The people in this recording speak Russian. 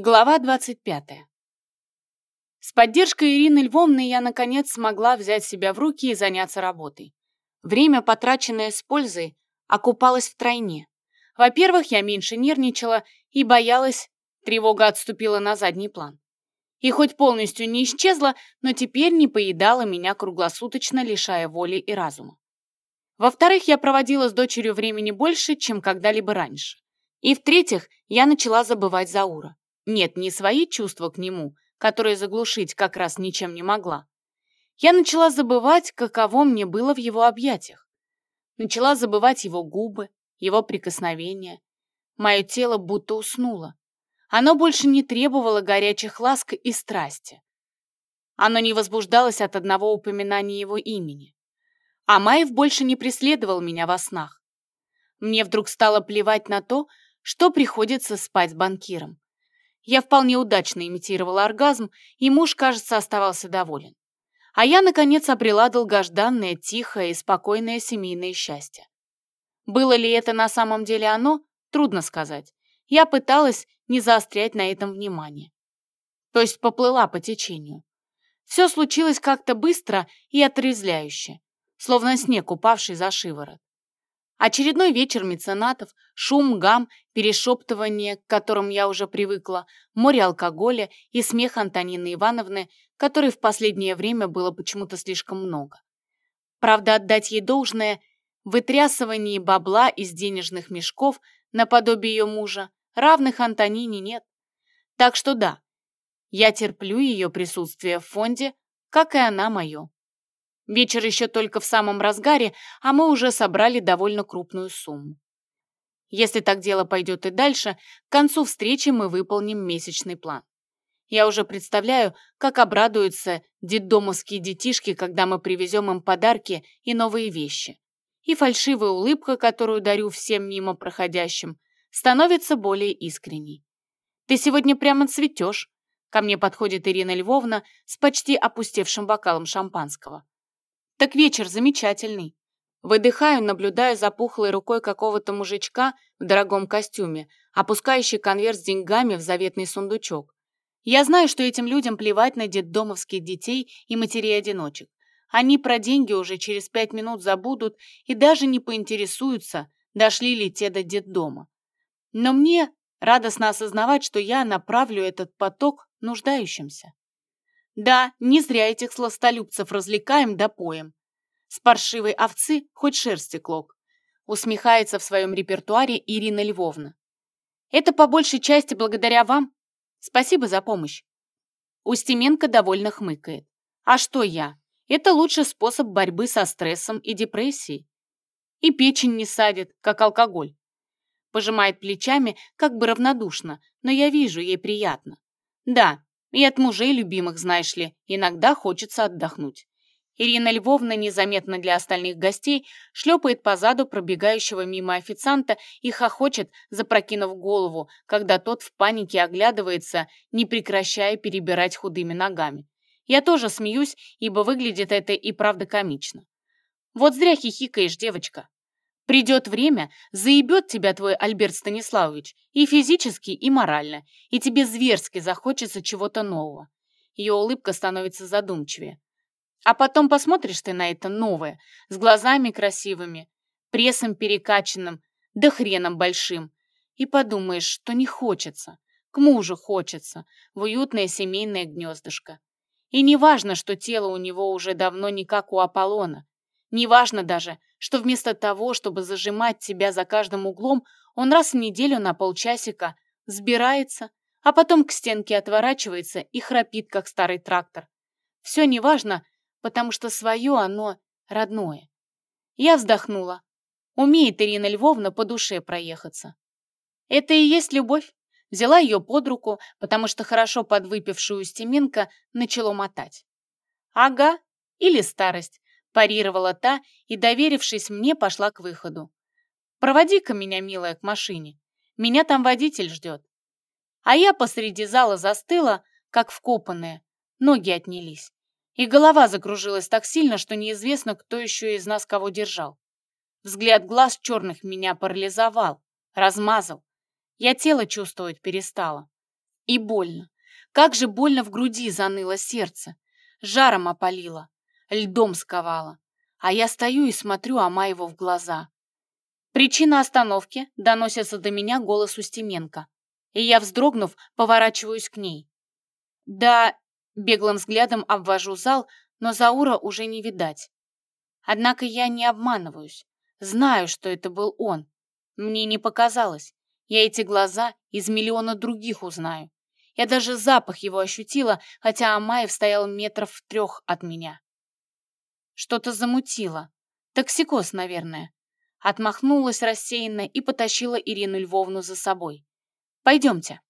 Глава 25. С поддержкой Ирины Львовны я, наконец, смогла взять себя в руки и заняться работой. Время, потраченное с пользой, окупалось втройне. Во-первых, я меньше нервничала и боялась, тревога отступила на задний план. И хоть полностью не исчезла, но теперь не поедала меня круглосуточно, лишая воли и разума. Во-вторых, я проводила с дочерью времени больше, чем когда-либо раньше. И в-третьих, я начала забывать Заура. Нет, не свои чувства к нему, которые заглушить как раз ничем не могла. Я начала забывать, каково мне было в его объятиях. Начала забывать его губы, его прикосновения. Мое тело будто уснуло. Оно больше не требовало горячих ласк и страсти. Оно не возбуждалось от одного упоминания его имени. А Маев больше не преследовал меня во снах. Мне вдруг стало плевать на то, что приходится спать с банкиром. Я вполне удачно имитировала оргазм, и муж, кажется, оставался доволен. А я, наконец, обрела долгожданное, тихое и спокойное семейное счастье. Было ли это на самом деле оно, трудно сказать. Я пыталась не заострять на этом внимание. То есть поплыла по течению. Все случилось как-то быстро и отрезвляюще, словно снег, упавший за шиворот. Очередной вечер меценатов, шум, гам, перешептывание, к которым я уже привыкла, море алкоголя и смех Антонины Ивановны, который в последнее время было почему-то слишком много. Правда, отдать ей должное, вытрясывание бабла из денежных мешков наподобие ее мужа, равных Антонине нет. Так что да, я терплю ее присутствие в фонде, как и она мое. Вечер еще только в самом разгаре, а мы уже собрали довольно крупную сумму. Если так дело пойдет и дальше, к концу встречи мы выполним месячный план. Я уже представляю, как обрадуются детдомовские детишки, когда мы привезем им подарки и новые вещи. И фальшивая улыбка, которую дарю всем мимо проходящим, становится более искренней. «Ты сегодня прямо цветешь», — ко мне подходит Ирина Львовна с почти опустевшим бокалом шампанского. Так вечер замечательный. Выдыхаю, наблюдая за пухлой рукой какого-то мужичка в дорогом костюме, опускающий конверт с деньгами в заветный сундучок. Я знаю, что этим людям плевать на детдомовских детей и матерей-одиночек. Они про деньги уже через пять минут забудут и даже не поинтересуются, дошли ли те до детдома. Но мне радостно осознавать, что я направлю этот поток нуждающимся. Да, не зря этих сластолюбцев развлекаем да поем. С паршивой овцы хоть шерсти клок. Усмехается в своем репертуаре Ирина Львовна. Это по большей части благодаря вам. Спасибо за помощь. Устименко довольно хмыкает. А что я? Это лучший способ борьбы со стрессом и депрессией. И печень не садит, как алкоголь. Пожимает плечами, как бы равнодушно, но я вижу, ей приятно. Да, и от мужей любимых, знаешь ли, иногда хочется отдохнуть. Ирина Львовна незаметно для остальных гостей шлепает по заду пробегающего мимо официанта и хохочет, запрокинув голову, когда тот в панике оглядывается, не прекращая перебирать худыми ногами. Я тоже смеюсь, ибо выглядит это и правда комично. Вот зря хихикаешь, девочка. Придет время, заебет тебя твой Альберт Станиславович и физически, и морально, и тебе зверски захочется чего-то нового. Ее улыбка становится задумчивее. А потом посмотришь ты на это новое, с глазами красивыми, прессом перекачанным, да хреном большим, и подумаешь, что не хочется, к мужу хочется, в уютное семейное гнездышко. И не важно, что тело у него уже давно не как у Аполлона, Неважно даже, что вместо того, чтобы зажимать тебя за каждым углом, он раз в неделю на полчасика сбирается, а потом к стенке отворачивается и храпит, как старый трактор. Все неважно, потому что свое оно родное. Я вздохнула. Умеет Ирина Львовна по душе проехаться. Это и есть любовь. Взяла ее под руку, потому что хорошо подвыпившую Стеменко начало мотать. Ага, или старость парировала та и, доверившись мне, пошла к выходу. «Проводи-ка меня, милая, к машине. Меня там водитель ждет». А я посреди зала застыла, как вкопанная. Ноги отнялись. И голова закружилась так сильно, что неизвестно, кто еще из нас кого держал. Взгляд глаз черных меня парализовал, размазал. Я тело чувствовать перестала. И больно. Как же больно в груди заныло сердце. Жаром опалило, льдом сковало. А я стою и смотрю Амаеву в глаза. Причина остановки доносится до меня голос Устименко. И я, вздрогнув, поворачиваюсь к ней. Да, беглым взглядом обвожу зал, но Заура уже не видать. Однако я не обманываюсь. Знаю, что это был он. Мне не показалось. Я эти глаза из миллиона других узнаю. Я даже запах его ощутила, хотя Амаев стоял метров в трех от меня. Что-то замутило. Токсикоз, наверное. Отмахнулась рассеянно и потащила Ирину Львовну за собой. «Пойдемте».